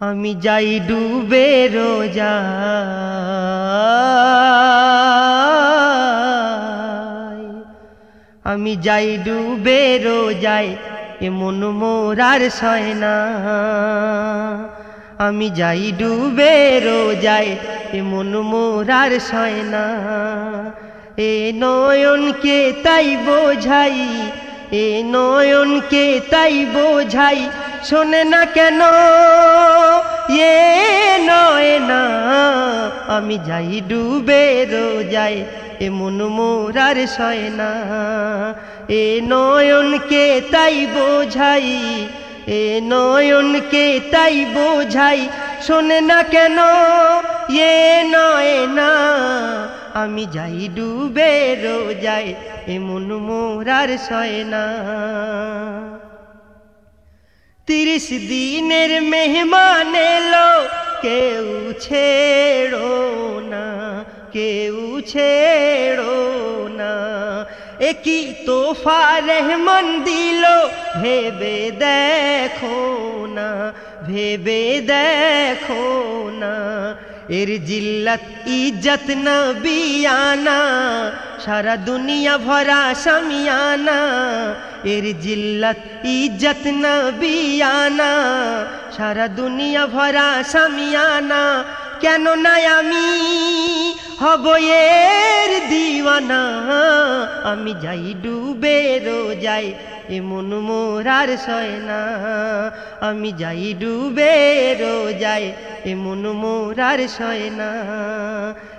আমি যাই ডুবে রোজা। আমি যাই ডুবে রোজায়, এমন মোরার সয় না আমি যাই ডুবে রোজায়, এমন মোরার সয় না এ নয়নকে তাই বোঝাই, এ নয়নকে তাই বোঝাই শোনে না কেন? এ নয় না, আমি যাই ডুবে রোজাই এমন মোরার সয় না এ নয়নকে তাই বোঝাই, এ নয়নকে তাই বোঝাই, শোনে না কেন? এ নয় না, আমি যাই ডুবে রোজাই এমন মোরার সয় না তিরিশ দিনের মেহমান এলো কেউ ছেড়ো না, কেউ ছেড়ো না। একই তোফা রেহমান দিল, ভেবে দেখো না, ভেবে দেখো না। এর জিল্লাত ইজ্জত নবিয়ানা, সারা দুনিয়া ভরা সামিয়ানা এর জিল্লাত ইজ্জত নবিয়ানা, সারা দুনিয়া ভরা সামিয়ানা কেন না আমি হব এর দিওয়ানা। আমি যাই ডুবে রো রোজাই এমন মোরার সয় না আমি যাই ডুবে রোজাই এমন মোরার সয় না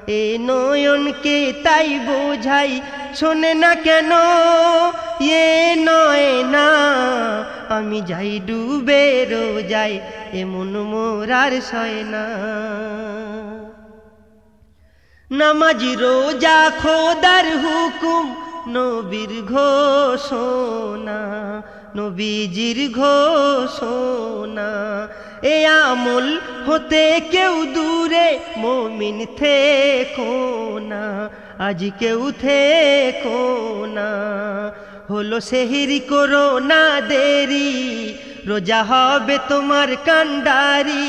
এ নয়নকে তাই বোঝাই, শোনে না কেন? এ নয় না আমি যাই ডুবে রো রোজাই এমন মোরার সয় না নামাজ রোজা খোদার হুকুম, নবীর ঘোষণা, নবীজির ঘোষণা। এ আমল হতে কেউ দূরে মমিন থেকো না, আজ কেউ থেকো না। হলো সেহিরি করো না দেরি, রোজা হবে তোমার কান্ডারি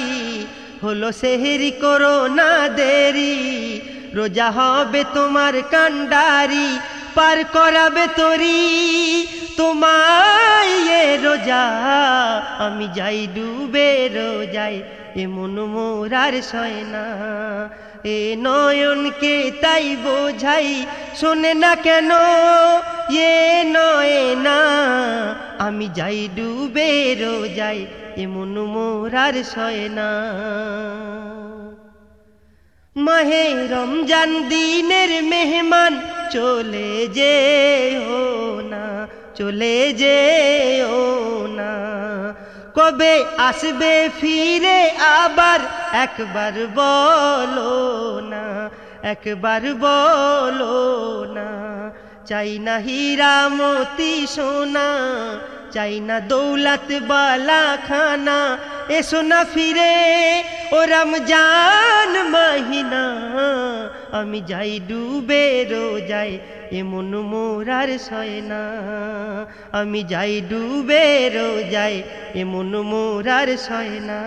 হলো সেহেরি করো না দেরি রোজা হবে তোমার কান্ডারি পার করাবে তরি। তোমায় এ রোজা, আমি যাই ডুবে রোজাই এমন মোরার সয় না। এ নয়নকে তাই বোঝাই, শোনে না কেন, এ নয় না। আমি যাই ডুবে রোজাই এমন মোরার সয় না। মাহে রমজান দিনের মেহমান, চলে যে না, চলে যে ও না। কবে আসবে ফিরে আবার একবার বলো না, একবার বলো না। চাই না হীরা মতি সোনা, চাই না দৌলত বালা খানা এসো না ফিরে, ও রমজান মাহিনা। আমি যাই ডুবে রোজাই এমন মোরার সয় না। আমি যাই ডুবে রোজাই এমন মোরার সয় না।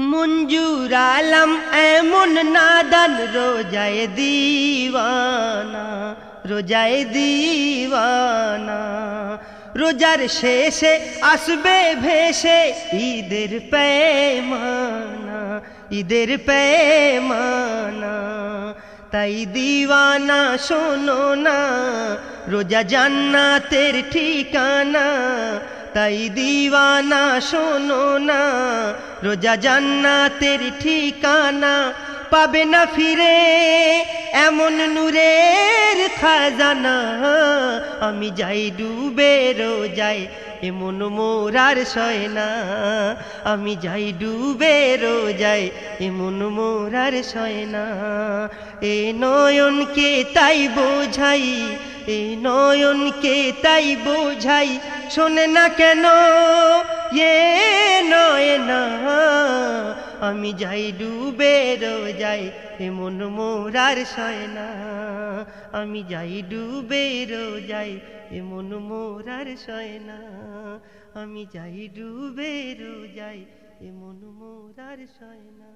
মঞ্জুর আলম এমন নাদান, রোজায় দিওয়ানা রোজায় দিওয়ানা। রোজার শেষে আসবে ভেসে ঈদের পেমানা ঈদের পেমানা তাই দিওয়ানা শোনো না, রোজা জান্নাতের ঠিকানা। তাই দিওয়ানা শোনো না, রোজা জান্নাতের ঠিকানা। পাবে না ফিরে এমন নূরের খাজানা, আমি যাই ডুবে রোজাই এমন মোরার সয়না, আমি যাই ডুবে রোজাই এমন মোরার সয়না। এ নয়নকে তাই বোঝাই, এ নয়নকে তাই বোঝাই, শোনে না কেন এ নয় না আমি যাই ডুবে রোজাই মন মোরার সয় আমি যাই ডুবে রোজাই মন মোরার সয় আমি যাই ডুবে যাই এ মন মোরার সয়